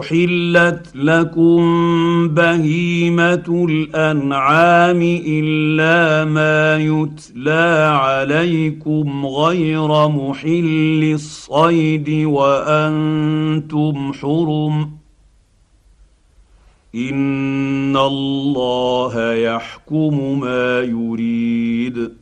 احلت لكم بهيمه الانعام الا ما يتلى عليكم غير محل الصيد وأنتم حرم ان الله يحكم ما يريد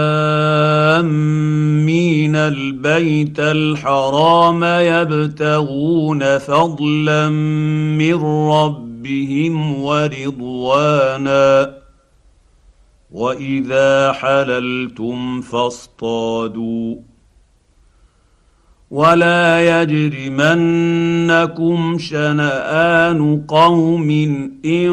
البيت الحرام يبتغون فضلا من ربهم ورضوانا. وإذا حللتم فاصطادوا. ولا يجرمنكم شنآن قوم إن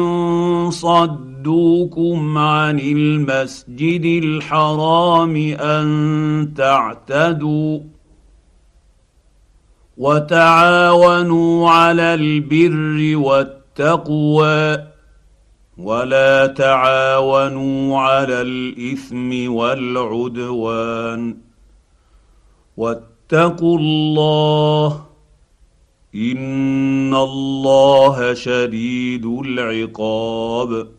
صدوكم عن المسجد الحرام أن تعتدوا وتعاونوا على البر والتقوى ولا تعاونوا على الإثم والعدوان واتقوا الله إن الله شديد العقاب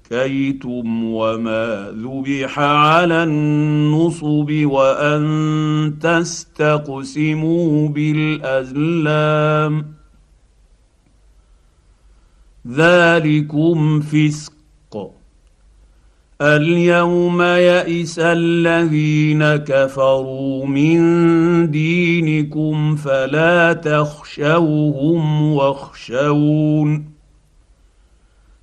ذكيتم وما ذبح على النصب وان تستقسموا بالازلام ذلكم فسق اليوم يئس الذين كفروا من دينكم فلا تخشوهم واخشون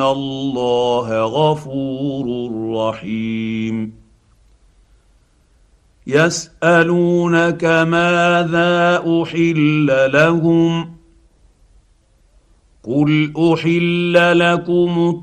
الله غفور رحيم يسالونك ماذا احل لهم قل احل لكم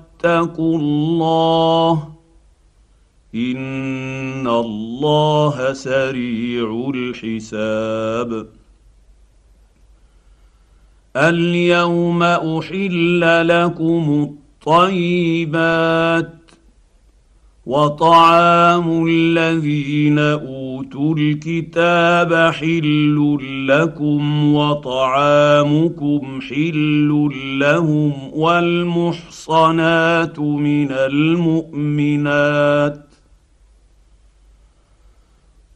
واتقوا الله إن الله سريع الحساب. اليوم أحل لكم الطيبات وطعام الذين أوتوا الكتاب حل لكم وطعامكم حل لهم والمحصنات من المؤمنات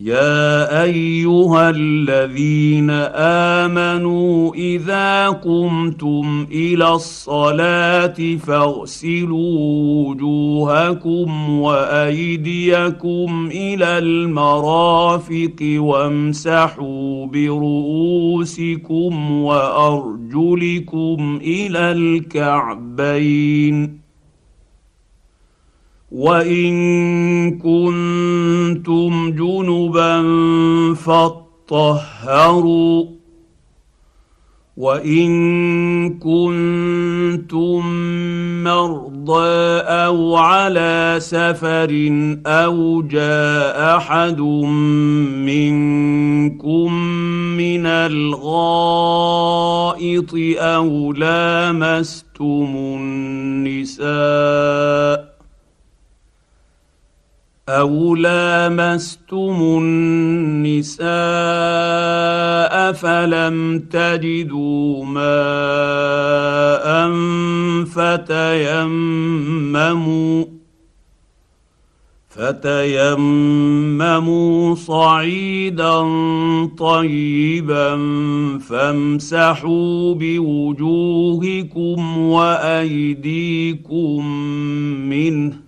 يا ايها الذين امنوا اذا قمتم إلى الصلاه فاغسلوا وجوهكم وايديكم إلى المرافق وامسحوا برؤوسكم وارجلكم إلى الكعبين وان كنتم جنبا فاطهروا وان كنتم مرضى أو على سفر أو جاء احد منكم من الغائط أو لامستم النساء أو لامستم النساء فلم تجدوا ماء فتيمموا فتيمموا صعيدا طيبا فامسحوا بوجوهكم وايديكم منه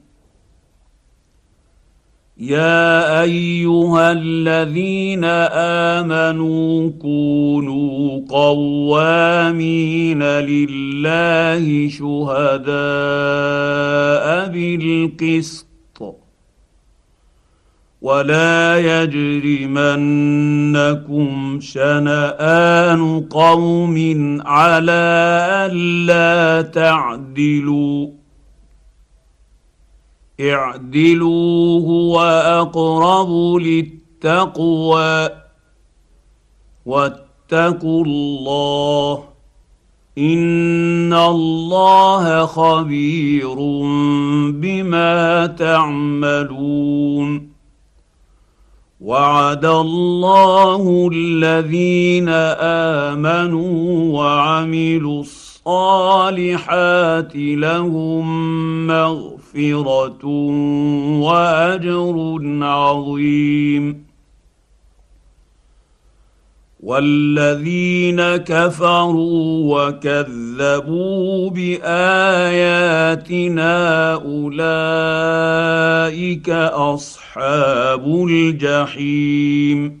يا أيها الذين آمنوا كونوا قوامين لله شهداء بالقسط ولا يجرمنكم شنآن قوم على ألا تعدلوا اعدلوا هو اقرب للتقوى واتقوا الله إن الله خبير بما تعملون وعد الله الذين آمنوا وعملوا الصالحات لهم مغفرة مغفرة وأجر عظيم. والذين كفروا وكذبوا بآياتنا أولئك أصحاب الجحيم.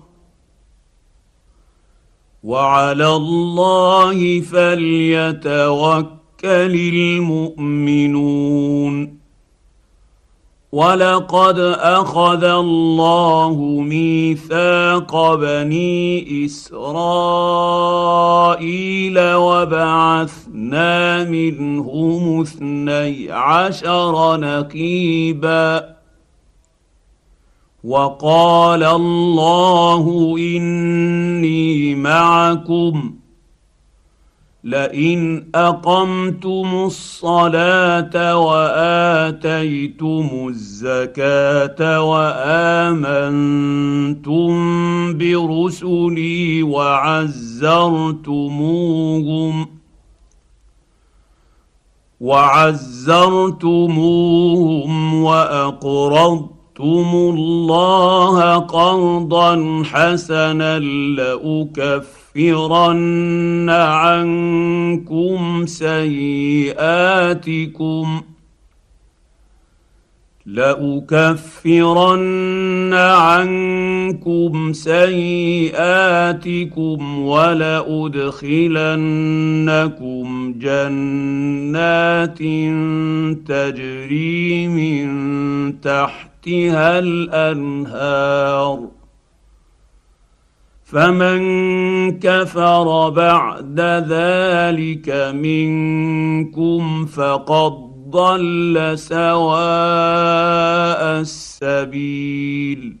وعلى الله فليتوكل المؤمنون. ولقد أخذ الله ميثاق بني إسرائيل وبعثنا منهم اثني عشر نقيبا وقال الله إني معكم لئن أقمتم الصلاة وآتيتم الزكاة وآمنتم برسلي وعزرتموهم وعزرتموهم وأقرضتم اقرضتم الله قرضا حسنا لاكفرن عنكم سيئاتكم لأكفرن عنكم سيئاتكم ولأدخلنكم جنات تجري من تحت تحتها الأنهار فمن كفر بعد ذلك منكم فقد ضل سواء السبيل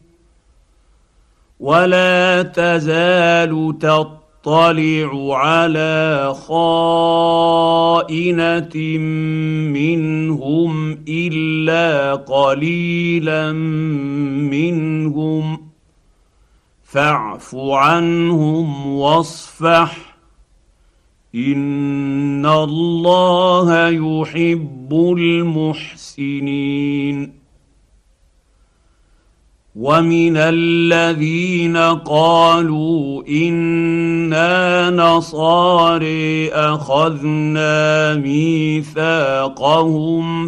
ولا تزال تطلع على خائنه منهم الا قليلا منهم فاعف عنهم واصفح ان الله يحب المحسنين ومن الذين قالوا أنا نصاري اخذنا ميثاقهم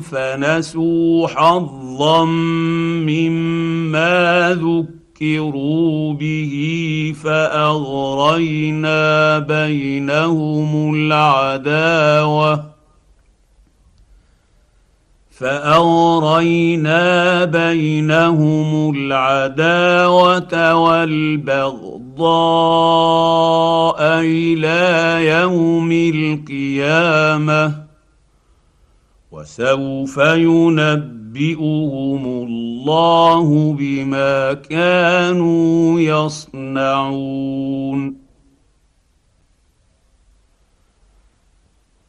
فنسوا حظا مما ذكروا به فاغرينا بينهم العداوه فأغرينا بينهم العداوة والبغضاء إلى يوم القيامة وسوف ينبئهم الله بما كانوا يصنعون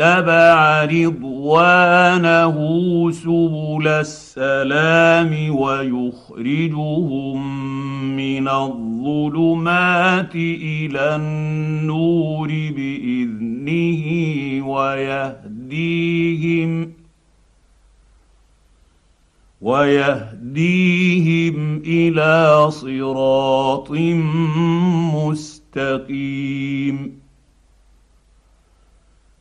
اتبع رضوانه سبل السلام ويخرجهم من الظلمات إلى النور بإذنه ويهديهم ويهديهم إلى صراط مستقيم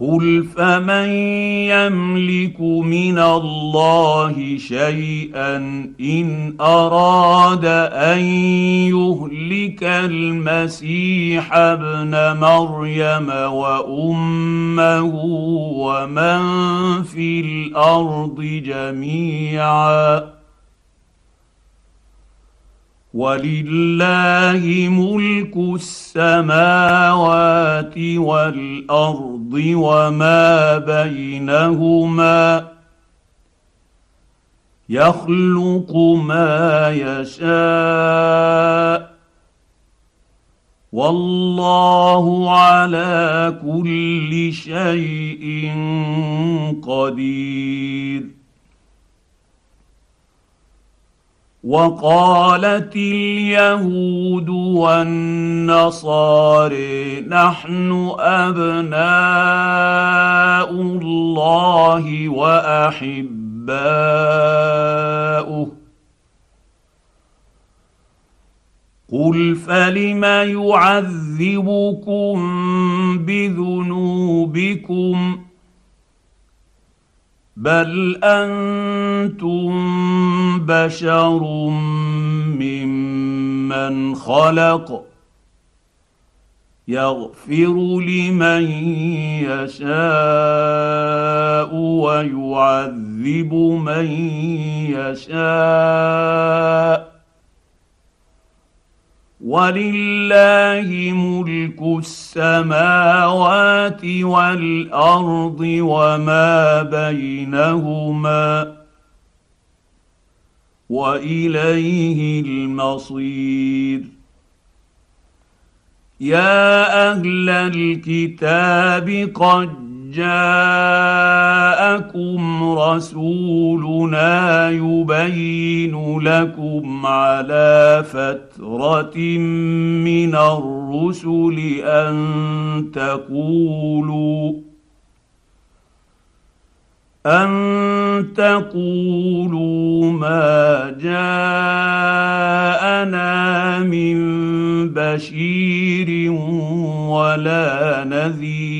قل فمن يملك من الله شيئا ان اراد ان يهلك المسيح ابن مريم وامه ومن في الأرض جميعا ولله ملك السماوات والأرض وما بينهما يخلق ما يشاء والله على كل شيء قدير وقالت اليهود والنصارى نحن أبناء الله وأحباؤه. قل فلم يعذبكم بذنوبكم؟ بل أنتم بشر ممن خلق يغفر لمن يشاء ويعذب من يشاء ولله ملك السماوات والأرض وما بينهما وإليه المصير. يا أهل الكتاب قد جاءكم رسولنا يبين لكم على فترة من الرسل أن تقولوا أن تقولوا ما جاءنا من بشير ولا نذير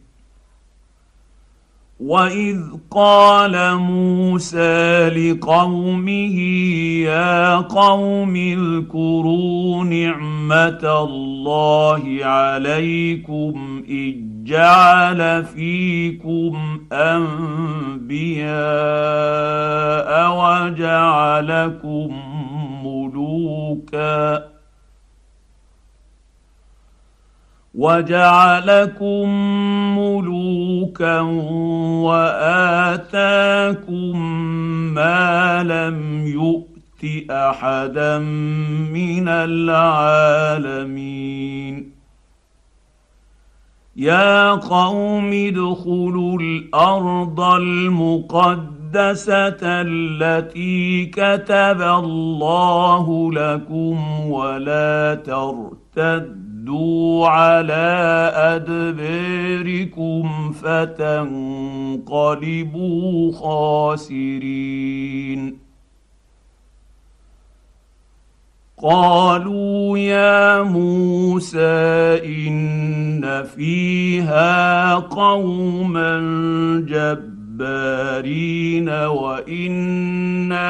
واذ قال موسى لقومه يا قوم اذكروا نعمه الله عليكم اذ جعل فيكم انبياء وجعلكم ملوكا وجعلكم ملوكا واتاكم ما لم يؤت احدا من العالمين يا قوم ادخلوا الأرض المقدسه التي كتب الله لكم ولا ترتدوا ردوا على أدباركم فتنقلبوا خاسرين. قالوا يا موسى إن فيها قوما جبارين وإنا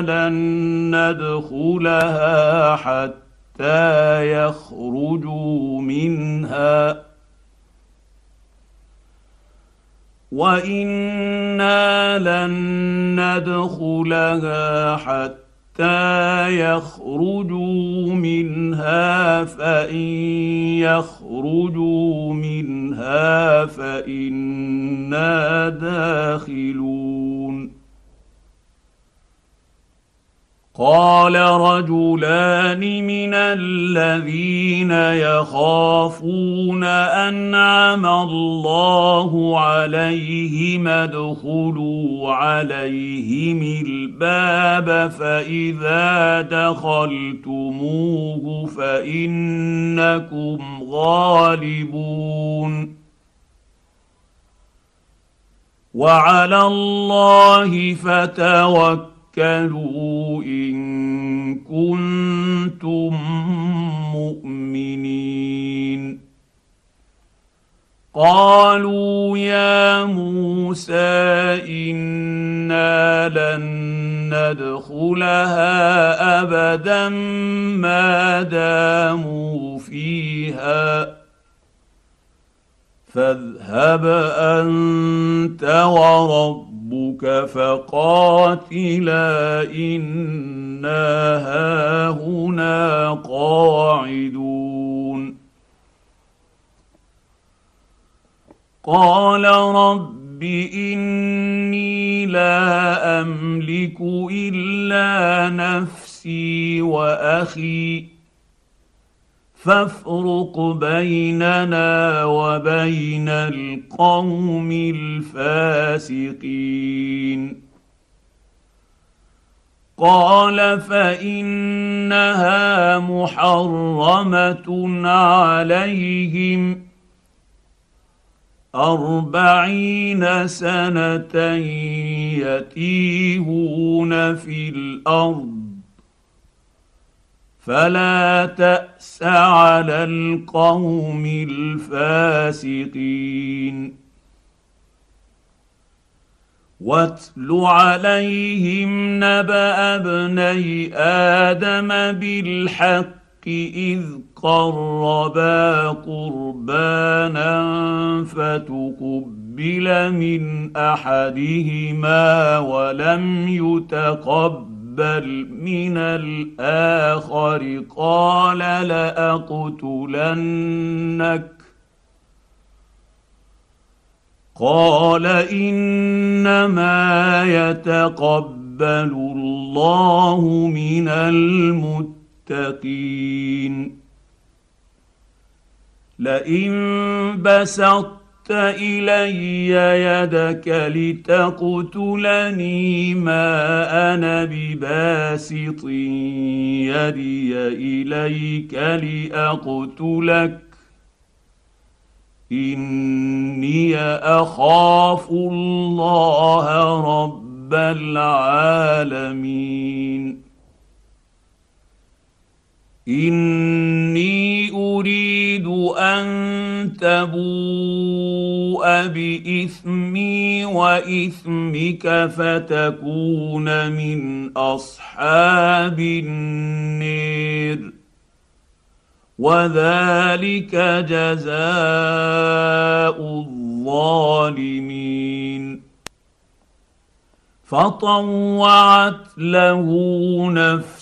لن ندخلها حتى حتى يخرجوا منها. وإنا لن ندخلها حتى يخرجوا منها فإن يخرجوا منها فإنا داخلون. قال رجلان من الذين يخافون أنعم الله عليهم ادخلوا عليهم الباب فإذا دخلتموه فإنكم غالبون وعلى الله فتوكلوا توكلوا ان كنتم مؤمنين قالوا يا موسى أنا لن ندخلها ابدا ما داموا فيها فاذهب انت وربك ربك فقاتلا إنا هاهنا قاعدون. قال رب إني لا أملك إلا نفسي وأخي فافرق بيننا وبين القوم الفاسقين. قال فإنها محرمة عليهم أربعين سنة يتيهون في الأرض فلا تأس على القوم الفاسقين. واتل عليهم نبأ ابني آدم بالحق إذ قربا قربانا فتقبل من أحدهما ولم يتقبل بل من الآخر قال لاقتلنك قال انما يتقبل الله من المتقين لئن بسطت إلي يدك لتقتلني ما أنا بباسط. يدي إليك لأقتلك. إني أخاف الله رب العالمين. إني أريد أن تبوء بإثمي وإثمك فتكون من أصحاب النير. وذلك جزاء الظالمين. فطوعت له نفسه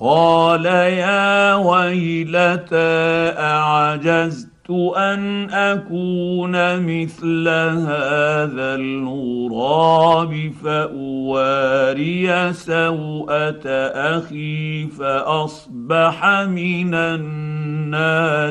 قال يا ويلتى أعجزت أن أكون مثل هذا الغراب فأواري سوءة أخي فأصبح من النادمين.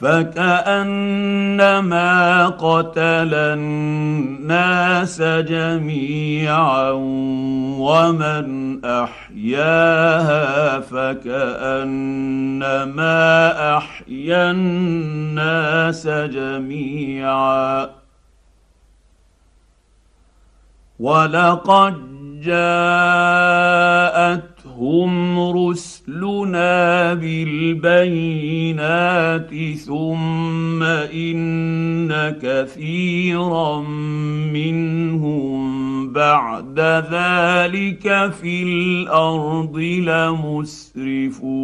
فكانما قتل الناس جميعا ومن احياها فكانما احيا الناس جميعا ولقد جاءت جاءتهم رسلنا بالبينات ثم ان كثيرا منهم بعد ذلك في الأرض لمسرفون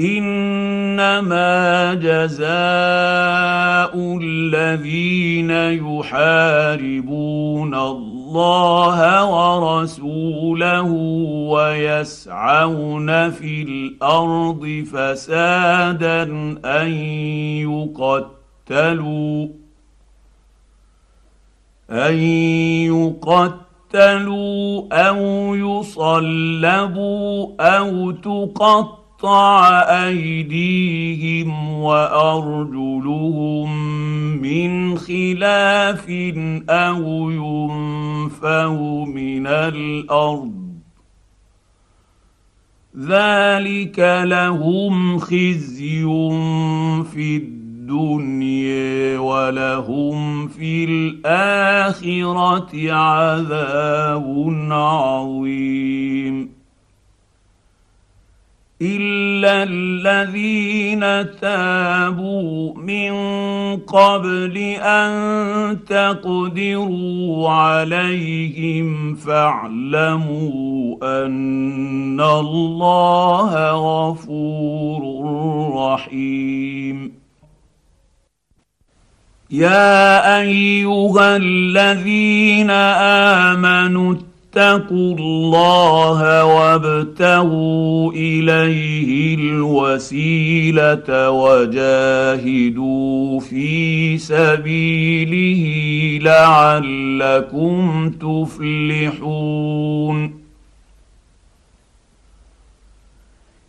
انما جزاء الذين يحاربون الله ورسوله ويسعون في الأرض فسادا أن يقتلوا أن يقتلوا أو يصلبوا أو تقتلوا تقطع أيديهم وأرجلهم من خلاف أو ينفوا من الأرض. ذلك لهم خزي في الدنيا ولهم في الآخرة عذاب عظيم. الا الذين تابوا من قبل ان تقدروا عليهم فاعلموا ان الله غفور رحيم. يا ايها الذين امنوا اتقوا الله وابتغوا إليه الوسيلة وجاهدوا في سبيله لعلكم تفلحون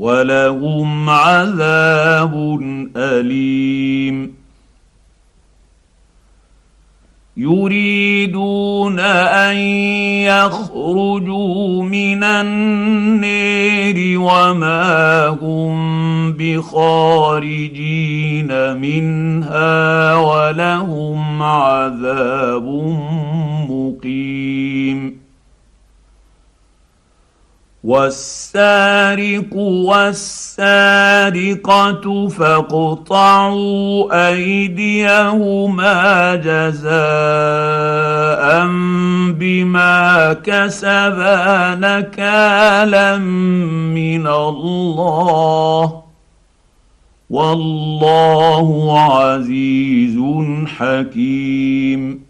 ولهم عذاب أليم. يريدون أن يخرجوا من النير وما هم بخارجين منها ولهم عذاب مقيم. والسارق والسارقة فاقطعوا أيديهما جزاء بما كسبا نكالا من الله. والله عزيز حكيم.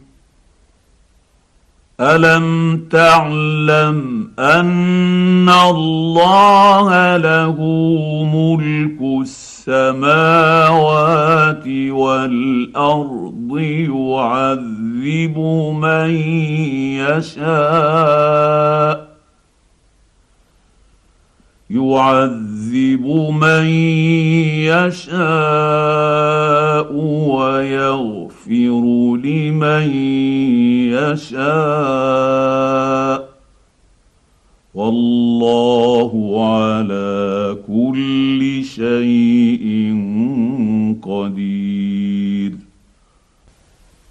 ألم تعلم أن الله له ملك السماوات والأرض يعذب من يشاء يعذب من يشاء ويغفر لمن يشاء والله على كل شيء قدير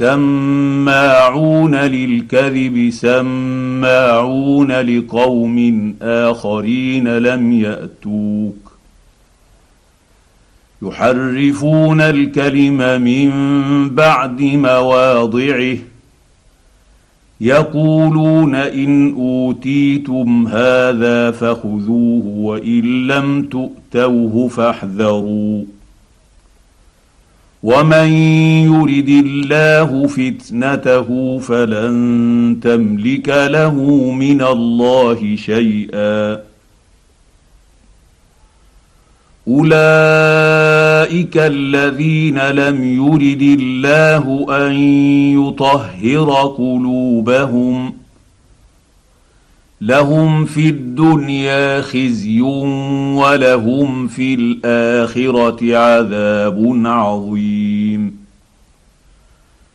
سماعون للكذب سماعون لقوم آخرين لم يأتوك. يحرفون الكلم من بعد مواضعه. يقولون إن أوتيتم هذا فخذوه وإن لم تؤتوه فاحذروا. ومن يرد الله فتنته فلن تملك له من الله شيئا اولئك الذين لم يرد الله ان يطهر قلوبهم لهم في الدنيا خزي ولهم في الآخرة عذاب عظيم.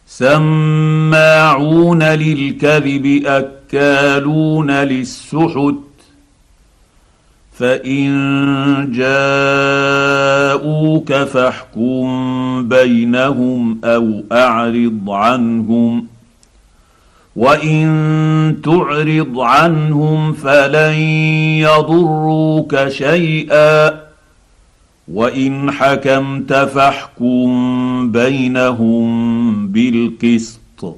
سماعون للكذب أكالون للسحت. فإن جاءوك فاحكم بينهم أو أعرض عنهم. وان تعرض عنهم فلن يضروك شيئا وان حكمت فاحكم بينهم بالقسط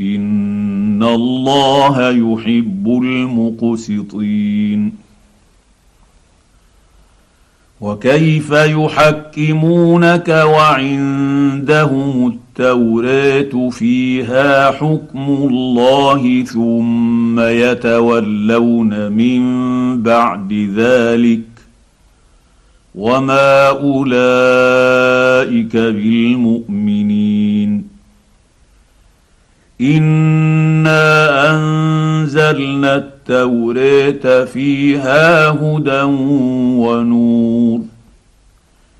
ان الله يحب المقسطين وكيف يحكمونك وعندهم التوراة فيها حكم الله ثم يتولون من بعد ذلك وما أولئك بالمؤمنين إنا أنزلنا التوراة فيها هدى ونور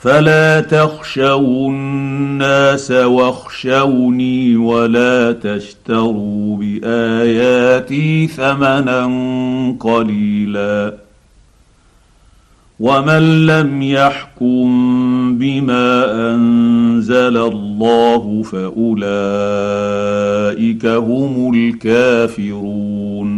فلا تخشوا الناس واخشوني ولا تشتروا بآياتي ثمنا قليلا. ومن لم يحكم بما أنزل الله فأولئك هم الكافرون.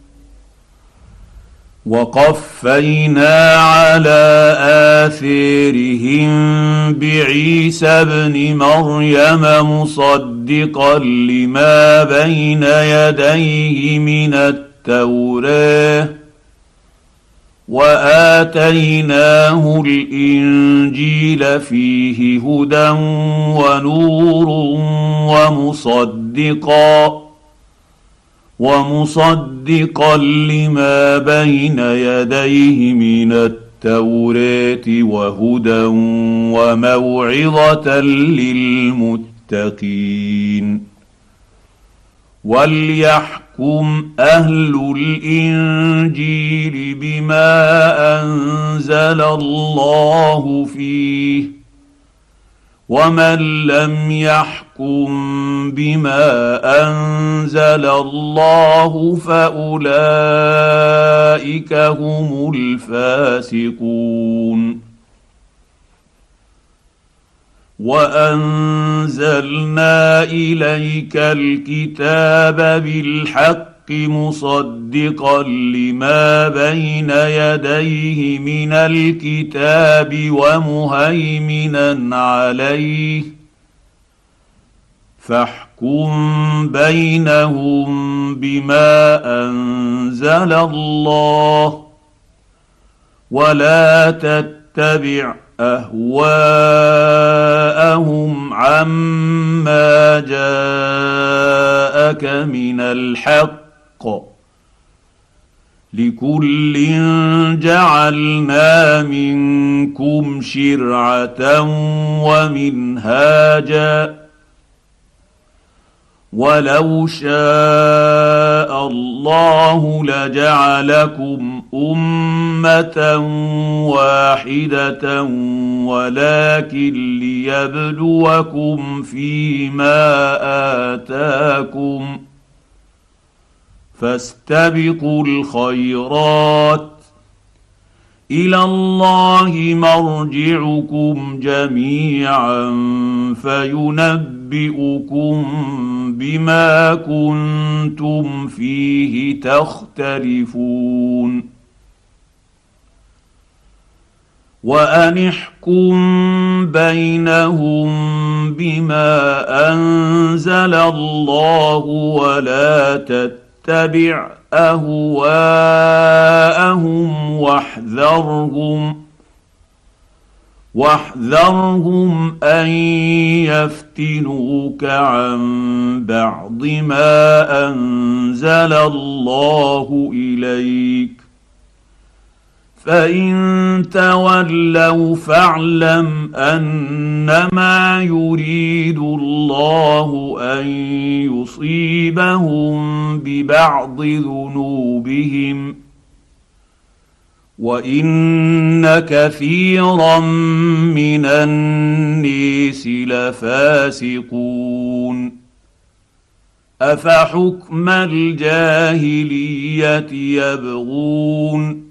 وقفينا على آثيرهم بعيسى ابن مريم مصدقا لما بين يديه من التوراة وآتيناه الإنجيل فيه هدى ونور ومصدقا. ومصدقا لما بين يديه من التوراه وهدى وموعظة للمتقين. وليحكم يحكم أهل الانجيل بما انزل الله فيه ومن لم يحكم بما انزل الله فاولئك هم الفاسقون وانزلنا اليك الكتاب بالحق مصدقا لما بين يديه من الكتاب ومهيمنا عليه. فاحكم بينهم بما أنزل الله ولا تتبع أهواءهم عما جاءك من الحق لكل جعلنا منكم شرعة ومنهاجا. ولو شاء الله لجعلكم أمة واحدة ولكن ليبلوكم فيما آتاكم. فاستبقوا الخيرات. إلى الله مرجعكم جميعا فينبئكم بما كنتم فيه تختلفون. وأن احكم بينهم بما أنزل الله ولا تتبع أهواءهم واحذرهم واحذرهم أن يفتنوك عن بعض ما أنزل الله إليك. فان تولوا فاعلم انما يريد الله ان يصيبهم ببعض ذنوبهم وان كثيرا من النيس لفاسقون افحكم الجاهليه يبغون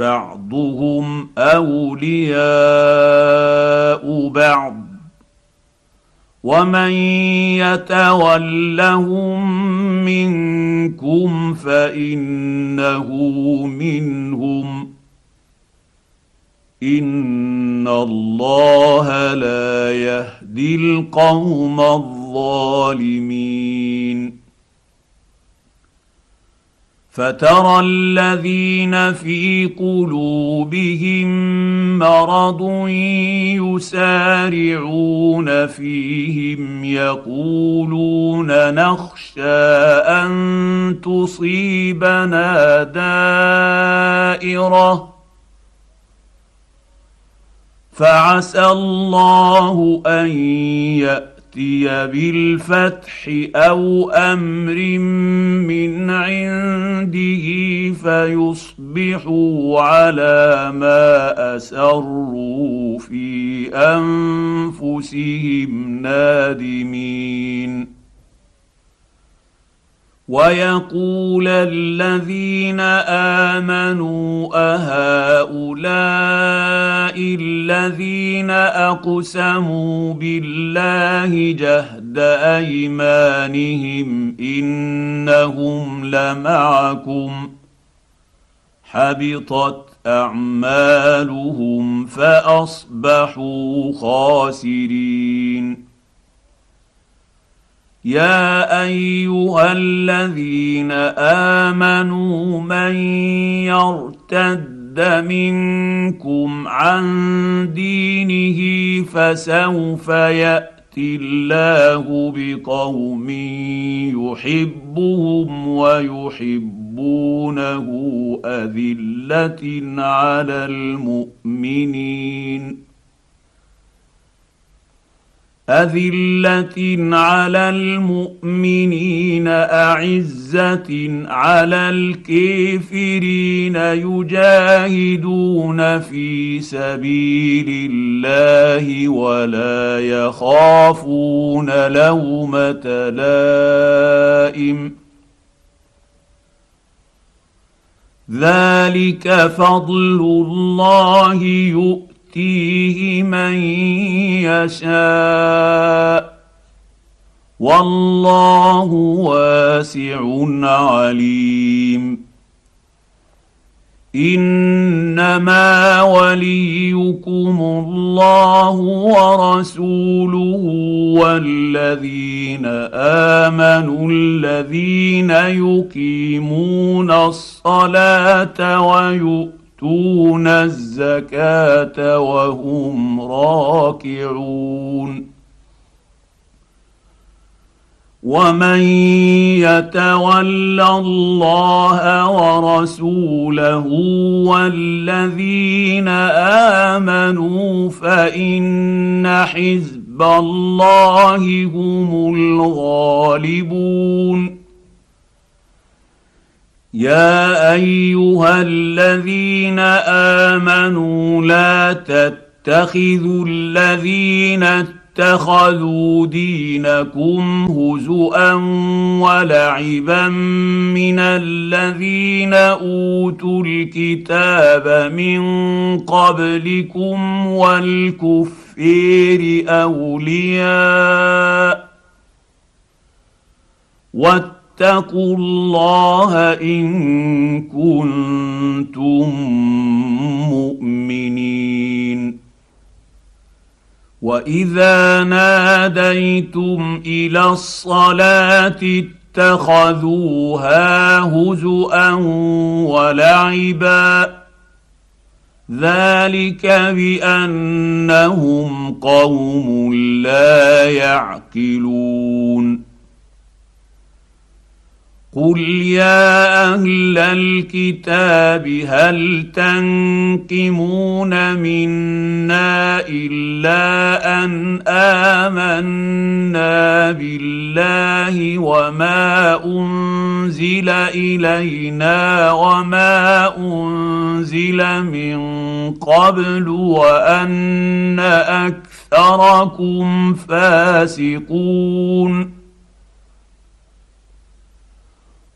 بعضهم أولياء بعض ومن يتولهم منكم فإنه منهم إن الله لا يهدي القوم الظالمين فترى الذين في قلوبهم مرض يسارعون فيهم يقولون نخشى أن تصيبنا دائرة. فعسى الله أن يأتي يأتي بالفتح أو أمر من عنده فيصبحوا على ما أسروا في أنفسهم نادمين. ويقول الذين آمنوا أهؤلاء الذين أقسموا بالله جهد أيمانهم إنهم لمعكم حبطت أعمالهم فأصبحوا خاسرين يا ايها الذين امنوا من يرتد منكم عن دينه فسوف ياتي الله بقوم يحبهم ويحبونه اذله على المؤمنين أذلة على المؤمنين أعزة على الكافرين يجاهدون في سبيل الله ولا يخافون لومة لائم. ذلك فضل الله يؤمن يؤتيه من يشاء. والله واسع عليم. إنما وليكم الله ورسوله والذين آمنوا الذين يقيمون الصلاة ويؤمنون يؤتون الزكاة وهم راكعون. ومن يتول الله ورسوله والذين آمنوا فإن حزب الله هم الغالبون. يا ايها الذين امنوا لا تتخذوا الذين اتخذوا دينكم هزءا ولعبا من الذين اوتوا الكتاب من قبلكم والكفير اولياء واتقوا الله إن كنتم مؤمنين. وإذا ناديتم إلى الصلاة اتخذوها هزءا ولعبا. ذلك بأنهم قوم لا يعقلون. قل يا أهل الكتاب هل تنقمون منا الا ان امنا بالله وما انزل الينا وما انزل من قبل وان اكثركم فاسقون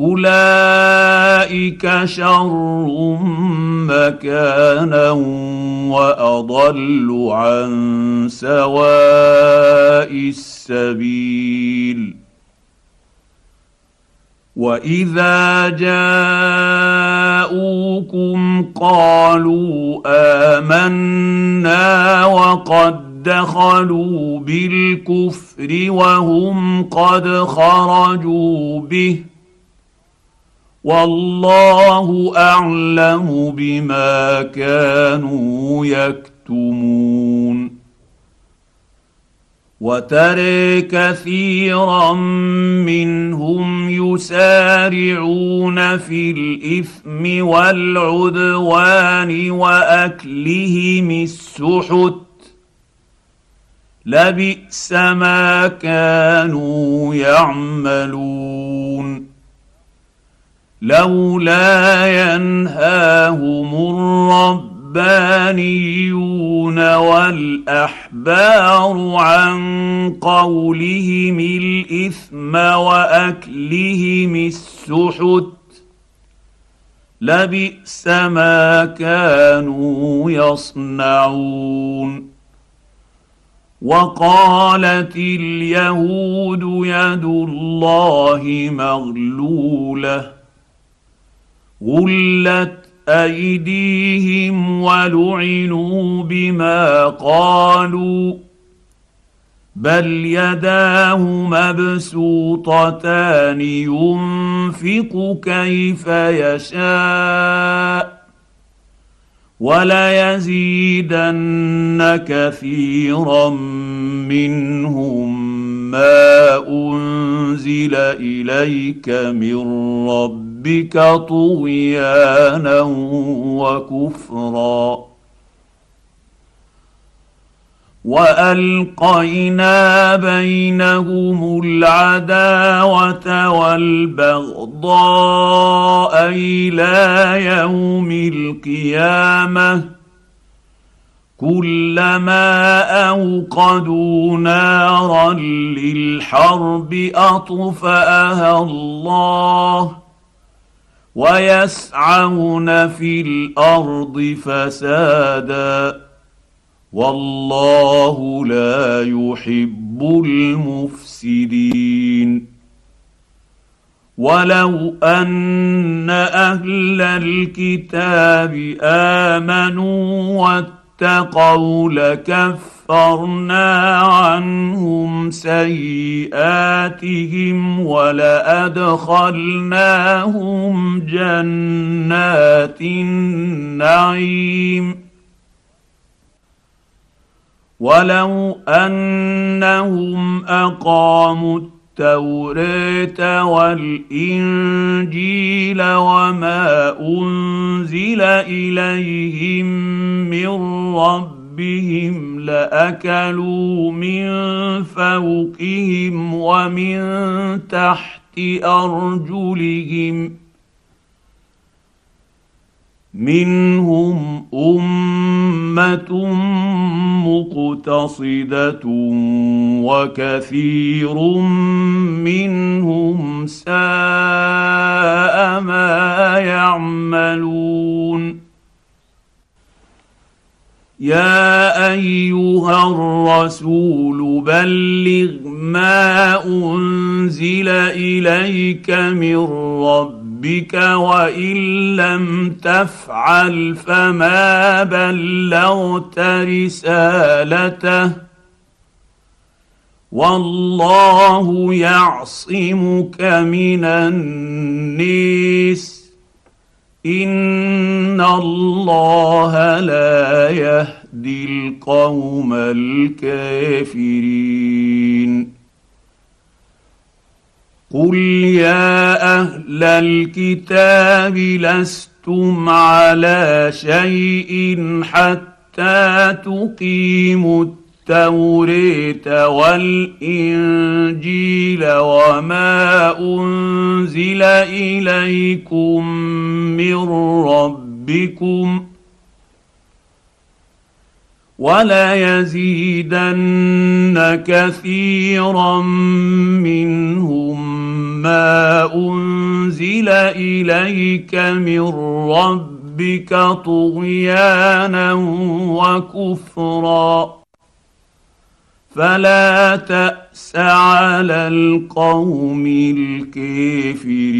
أولئك شر مكانا وأضل عن سواء السبيل. وإذا جاءوكم قالوا آمنا وقد دخلوا بالكفر وهم قد خرجوا به والله أعلم بما كانوا يكتمون. وترى كثيرا منهم يسارعون في الإثم والعدوان وأكلهم السحت. لبئس ما كانوا يعملون. لولا ينهاهم الربانيون والأحبار عن قولهم الإثم وأكلهم السحت لبئس ما كانوا يصنعون. وقالت اليهود يد الله مغلولة غلت أيديهم ولعنوا بما قالوا بل يداه مبسوطتان ينفق كيف يشاء وليزيدن كثيرا منهم ما أنزل إليك من ربك طغيانا وكفرا. وألقينا بينهم العداوة والبغضاء إلى يوم القيامة. كلما أوقدوا نارا للحرب أطفأها الله. ويسعون في الأرض فسادا والله لا يحب المفسدين. ولو أن أهل الكتاب آمنوا واتقوا لكفرنا عنهم سيئاتهم ولادخلناهم جنات النعيم ولو انهم اقاموا التوراه والانجيل وما انزل اليهم من ربهم لأكلوا من فوقهم ومن تحت أرجلهم منهم أمة مقتصدة وكثير منهم ساء ما يعملون يا أيها الرسول بلغ ما أنزل إليك من ربك وإن لم تفعل فما بلغت رسالته والله يعصمك من النيس ان الله لا يهدي القوم الكافرين. قل يا أهل الكتاب لستم على شيء حتى تقيموا التوريه والإنجيل وما أنزل إليكم من ربكم وليزيدن كثيرا منهم ما أنزل إليك من ربك طغيانا وكفرا فلا تأس على القوم الكافرين.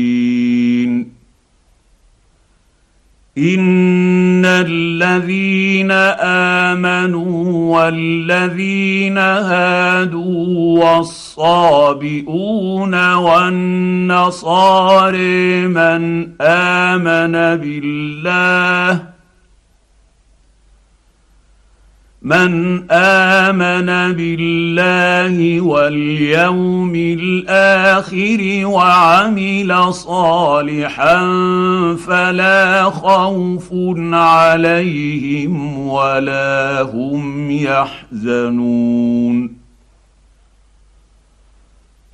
إن الذين آمنوا والذين هادوا والصابئون والنصارى من آمن بالله من آمن بالله واليوم الآخر وعمل صالحا فلا خوف عليهم ولا هم يحزنون.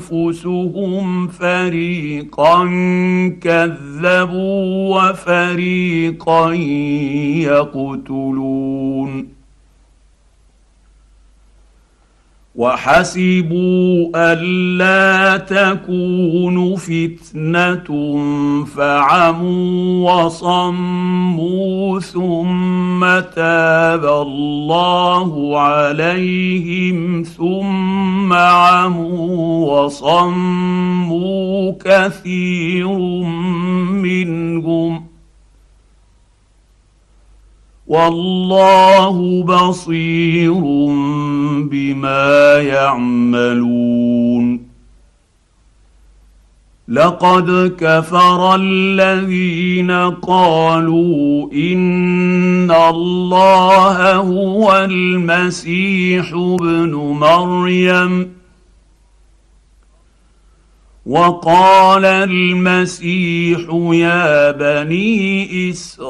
انفسهم فريقا كذبوا وفريقا يقتلون. وحسبوا ألا تكون فتنة فعموا وصموا ثم تاب الله عليهم ثم عموا وصموا كثير منهم والله بصير بما يعملون. لقد كفر الذين قالوا إن الله هو المسيح ابن مريم. وقال المسيح يا بني إسرائيل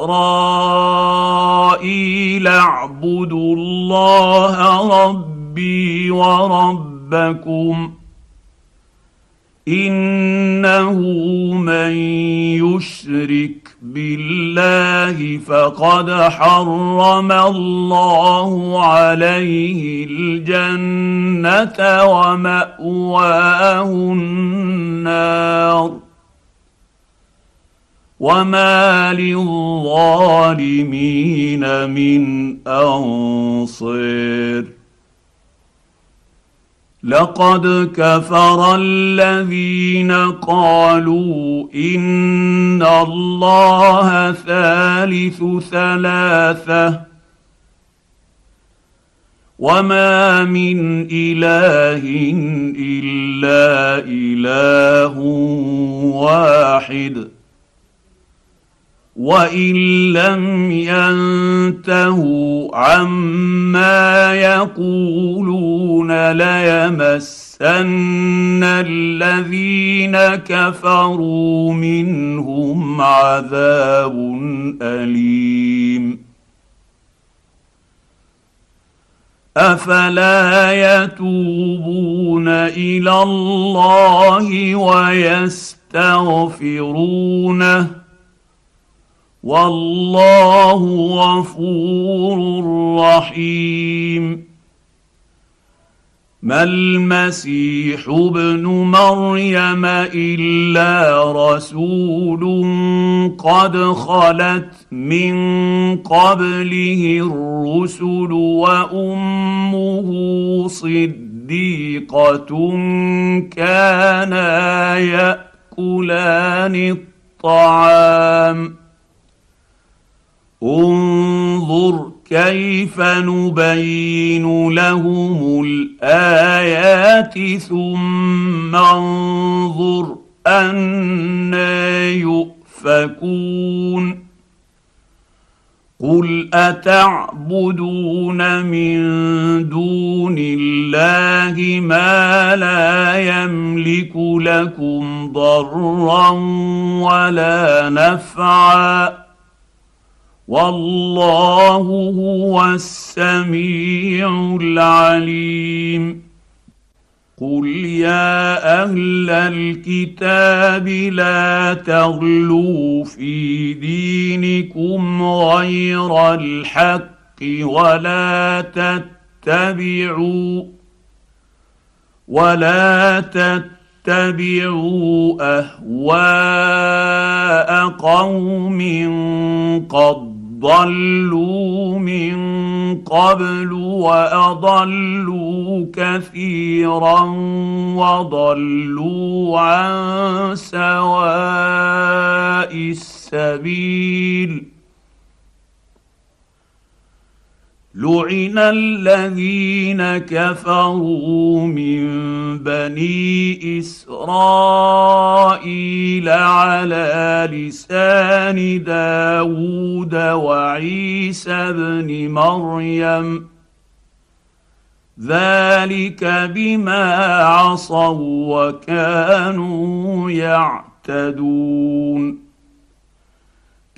اعبدوا الله ربي وربكم إنه من يشرك بالله فقد حرم الله عليه الجنة ومأواه النار. وما للظالمين من انصير لقد كفر الذين قالوا إن الله ثالث ثلاثة وما من إله إلا إله واحد. وان لم ينتهوا عما يقولون ليمسن الذين كفروا منهم عذاب اليم افلا يتوبون إلى الله ويستغفرونه والله غفور رحيم. ما المسيح ابن مريم إلا رسول قد خلت من قبله الرسل وأمه صديقة كانا يأكلان الطعام. انظر كيف نبين لهم الآيات ثم انظر أنا يؤفكون قل أتعبدون من دون الله ما لا يملك لكم ضرا ولا نفعا والله هو السميع العليم. قل يا أهل الكتاب لا تغلوا في دينكم غير الحق ولا تتبعوا ولا تتبعوا أهواء قوم قد ضلوا من قبل وأضلوا كثيرا وضلوا عن سواء السبيل لعن الذين كفروا من بني اسرائيل على لسان داود وعيسى بن مريم ذلك بما عصوا وكانوا يعتدون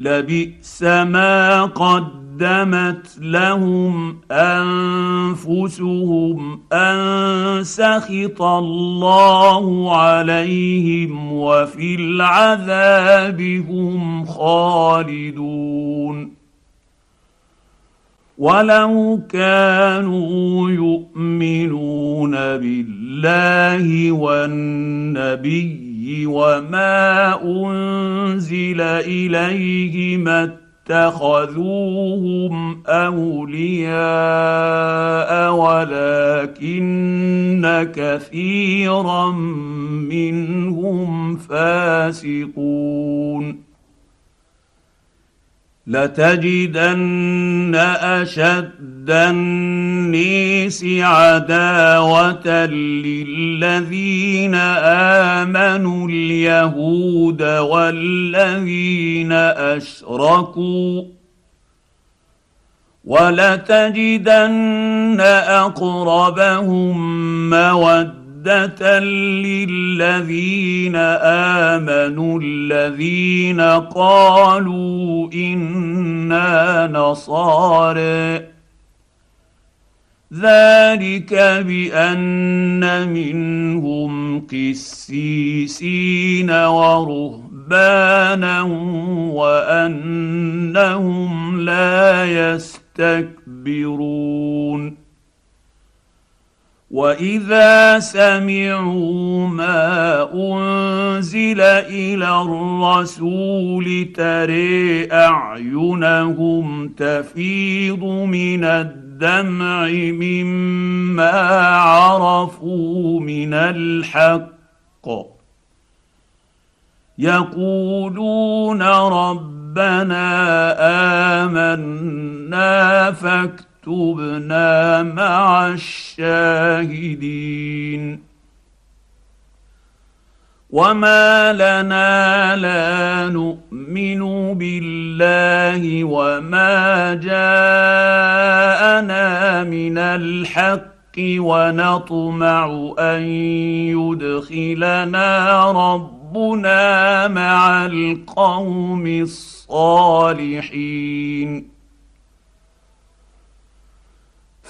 لبئس ما قد قدمت لهم انفسهم ان سخط الله عليهم وفي العذاب هم خالدون ولو كانوا يؤمنون بالله والنبي وما انزل اليه ما اتخذوهم اولياء ولكن كثيرا منهم فاسقون لتجدن اشد النيس عداوة للذين آمنوا اليهود والذين أشركوا ولتجدن أقربهم موده مودة للذين آمنوا الذين قالوا إنا نصارى ذلك بأن منهم قسيسين ورهبانا وأنهم لا يستكبرون. وإذا سمعوا ما أنزل إلى الرسول تري أعينهم تفيض من الدمع مما عرفوا من الحق. يقولون ربنا آمنا فاكتبنا مع الشاهدين. وما لنا لا نؤمن بالله وما جاءنا من الحق ونطمع ان يدخلنا ربنا مع القوم الصالحين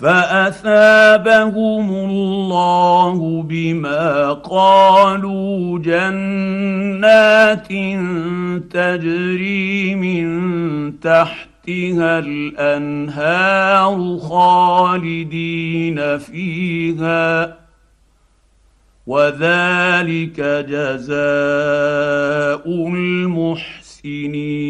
فأثابهم الله بما قالوا جنات تجري من تحتها الأنهار خالدين فيها وذلك جزاء المحسنين.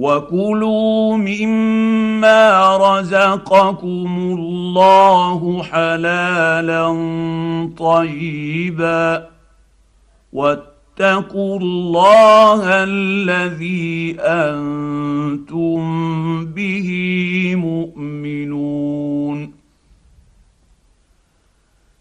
وكلوا مما رزقكم الله حلالا طيبا واتقوا الله الذي أنتم به مؤمنون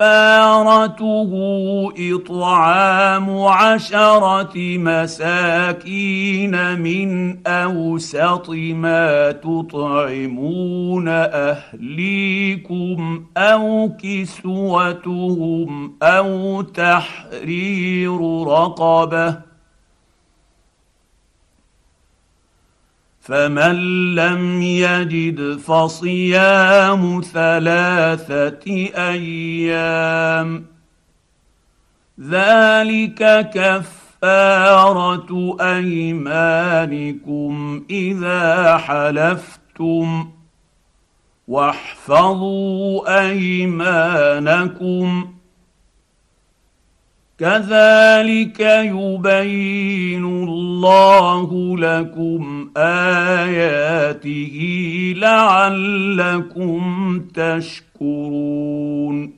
كفارته إطعام عشرة مساكين من أوسط ما تطعمون أهليكم أو كسوتهم أو تحرير رقبة فمن لم يجد فصيام ثلاثة أيام. ذلك كفارة أيمانكم إذا حلفتم. واحفظوا أيمانكم. كذلك يبين الله لكم آياته لعلكم تشكرون.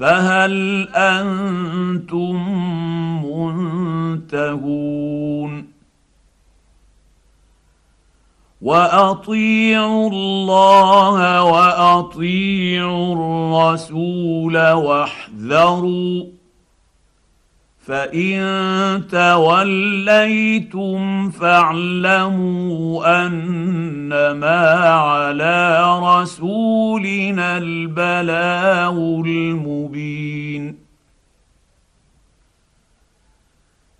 فهل أنتم منتهون؟ وأطيعوا الله وأطيعوا الرسول واحذروا فان توليتم فاعلموا انما على رسولنا البلاغ المبين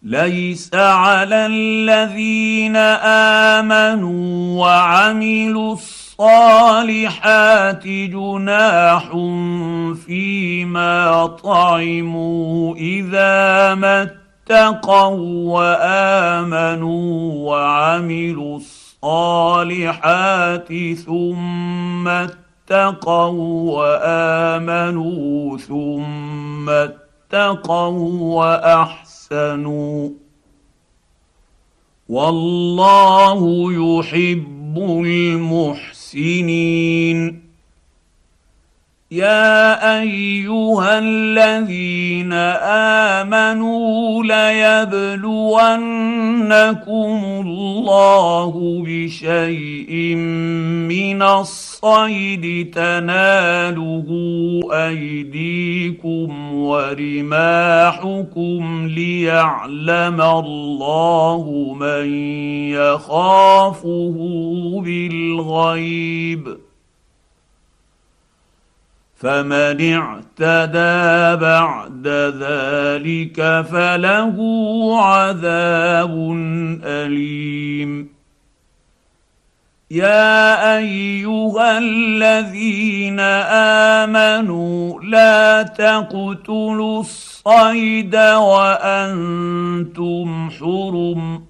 ليس على الذين امنوا وعملوا الصالحات جناح فيما طعموا إذا ما اتقوا وآمنوا وعملوا الصالحات ثم اتقوا وآمنوا ثم اتقوا وأحسنوا والله يحب المحسنين المحسنين. يا ايها الذين امنوا ليبلونكم الله بشيء من الصيد تناله ايديكم ورماحكم ليعلم الله من يخافه بالغيب فمن اعتدى بعد ذلك فله عذاب أليم. يا أيها الذين آمنوا لا تقتلوا الصيد وأنتم حرم.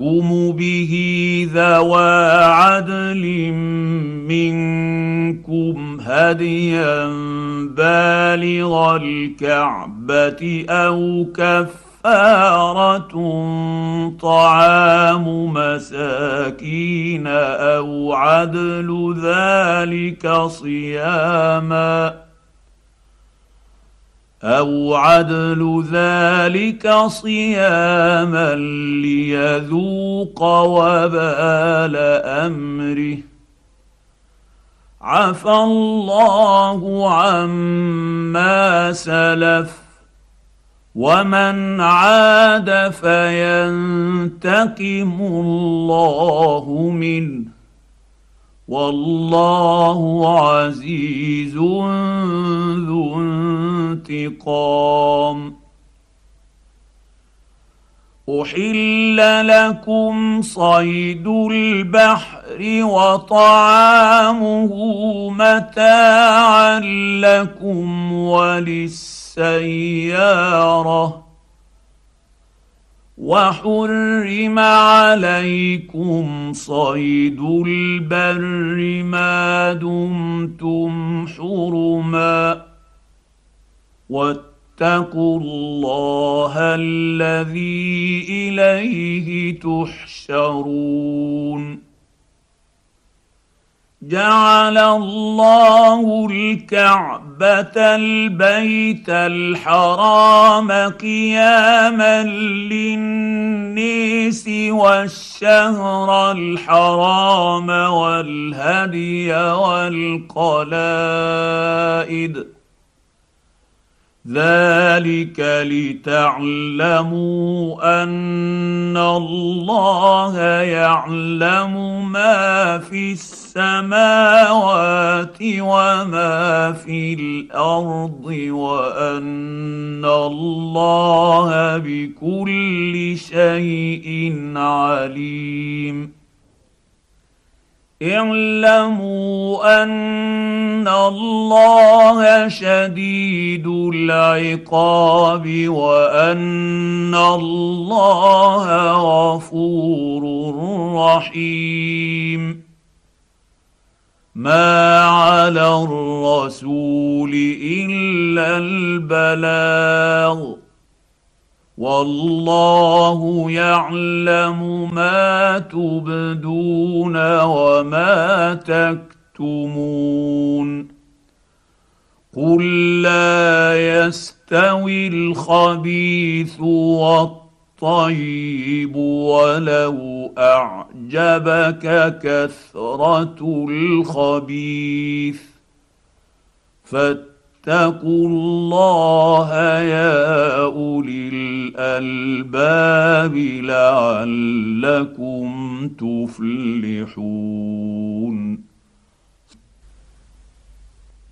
يحكم به ذوى عدل منكم هديا بالغ الكعبة أو كفارة طعام مساكين أو عدل ذلك صياما أو عدل ذلك صياما ليذوق وبال أمره. عفى الله عما سلف ومن عاد فينتقم الله منه. والله عزيز ذو انتقام أحل لكم صيد البحر وطعامه متاعا لكم وللسيارة. وحرم عليكم صيد البر ما دمتم حرما. واتقوا الله الذي إليه تحشرون. جعل الله الكعبة البيت الحرام قياما للنيس والشهر الحرام والهدي والقلائد. ذلك لتعلموا أن الله يعلم ما في السماوات وما في الأرض وأن الله بكل شيء عليم. اعلموا أن الله شديد العقاب وأن الله غفور رحيم. ما على الرسول إلا البلاغ. والله يعلم ما تبدون وما تكتمون. قل لا يستوي الخبيث والطيب ولو أعجبك كثرة الخبيث. فاتقوا الله يا أولي الألباب لعلكم تفلحون.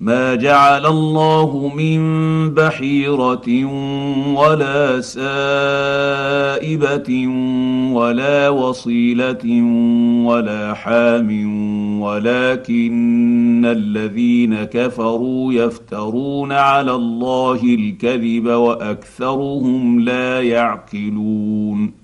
ما جعل الله من بحيره ولا سائبه ولا وصيله ولا حام ولكن الذين كفروا يفترون على الله الكذب واكثرهم لا يعقلون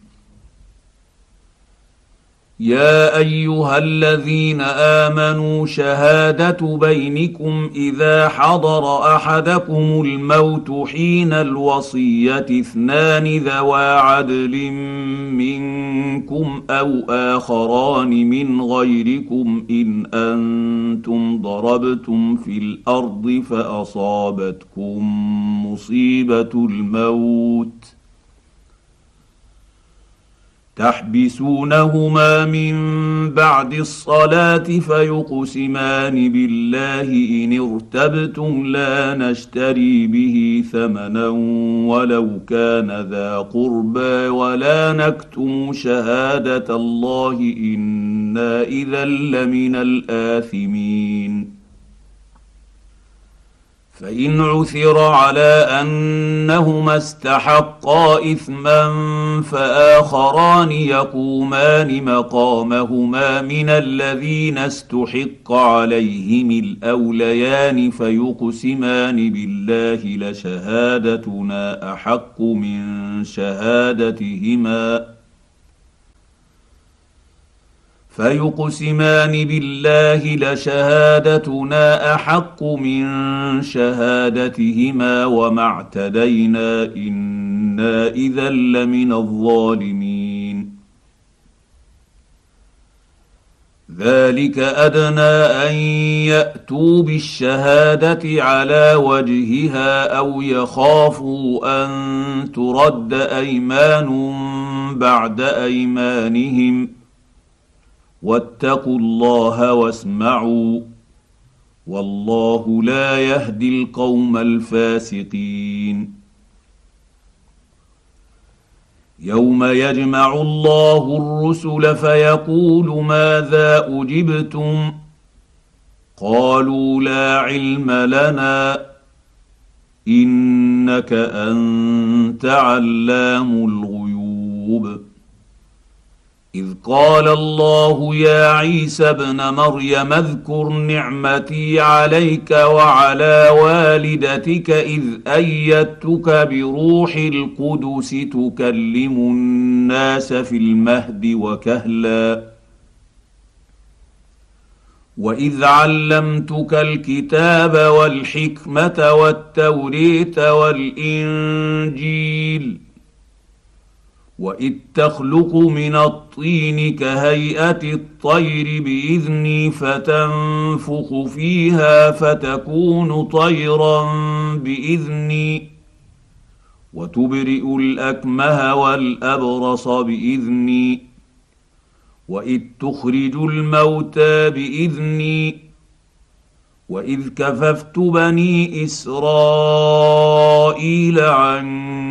يا أيها الذين آمنوا شهادة بينكم إذا حضر أحدكم الموت حين الوصية اثنان ذوا عدل منكم أو آخران من غيركم إن أنتم ضربتم في الأرض فأصابتكم مصيبة الموت تحبسونهما من بعد الصلاة فيقسمان بالله إن ارتبتم لا نشتري به ثمنا ولو كان ذا قربى ولا نكتم شهادة الله إنا إذا لمن الآثمين فإن عثر على أنهما استحقا إثما فآخران يقومان مقامهما من الذين استحق عليهم الأوليان فيقسمان بالله لشهادتنا أحق من شهادتهما فيقسمان بالله لشهادتنا أحق من شهادتهما وما اعتدينا إنا إذا لمن الظالمين. ذلك أدنى أن يأتوا بالشهادة على وجهها أو يخافوا أن ترد أيمان بعد أيمانهم. واتقوا الله واسمعوا والله لا يهدي القوم الفاسقين. يوم يجمع الله الرسل فيقول ماذا أجبتم؟ قالوا لا علم لنا إنك أنت علام الغيوب. إذ قال الله يا عيسى ابن مريم اذكر نعمتي عليك وعلى والدتك إذ أيدتك بروح القدس تكلم الناس في المهد وكهلا. وإذ علمتك الكتاب والحكمة والتوريت والإنجيل واذ تخلق من الطين كهيئه الطير باذني فتنفخ فيها فتكون طيرا باذني وتبرئ الاكمه والابرص باذني واذ تخرج الموتى باذني واذ كففت بني اسرائيل عنك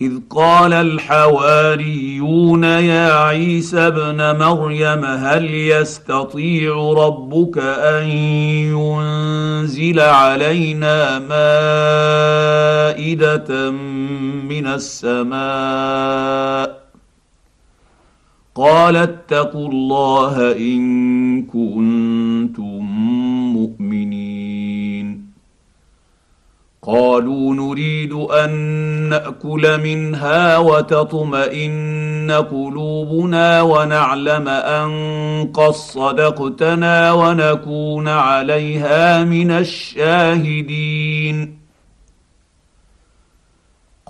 إذ قال الحواريون يا عيسى ابن مريم هل يستطيع ربك أن ينزل علينا مائدة من السماء؟ قال اتقوا الله إن كنتم قالوا نريد أن نأكل منها وتطمئن قلوبنا ونعلم أن قد صدقتنا ونكون عليها من الشاهدين.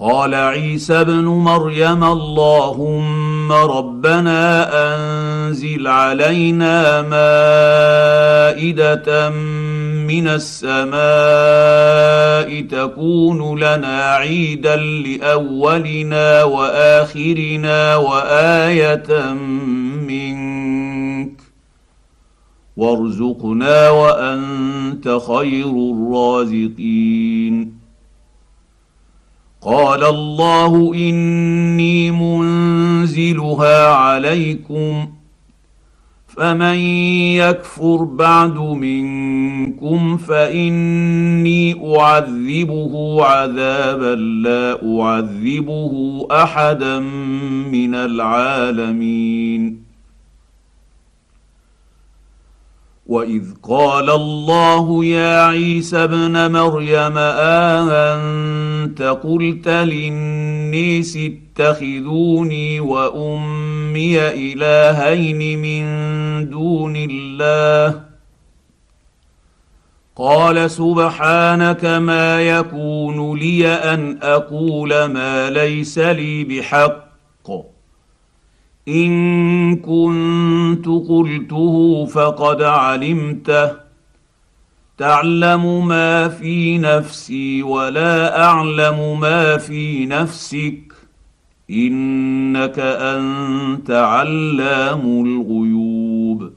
قال عيسى ابن مريم اللهم ربنا أنزل علينا مائدة من السماء تكون لنا عيدا لأولنا وآخرنا وآية منك. وارزقنا وأنت خير الرازقين. قال الله إني منزلها عليكم. فمن يكفر بعد منكم فإني أعذبه عذابا لا أعذبه أحدا من العالمين. واذ قال الله يا عيسى ابن مريم اانت قلت للنيس اتخذوني وامي الهين من دون الله قال سبحانك ما يكون لي ان أقول ما ليس لي بحق إن كنت قلته فقد علمته. تعلم ما في نفسي ولا أعلم ما في نفسك. إنك أنت علام الغيوب.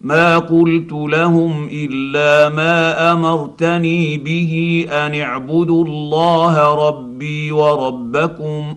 ما قلت لهم إلا ما أمرتني به أن اعبدوا الله ربي وربكم.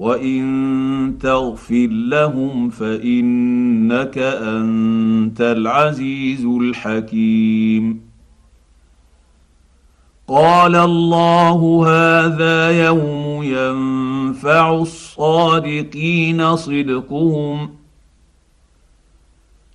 وان تغفر لهم فانك انت العزيز الحكيم. قال الله هذا يوم ينفع الصادقين صدقهم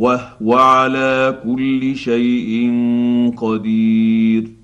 وهو على كل شيء قدير.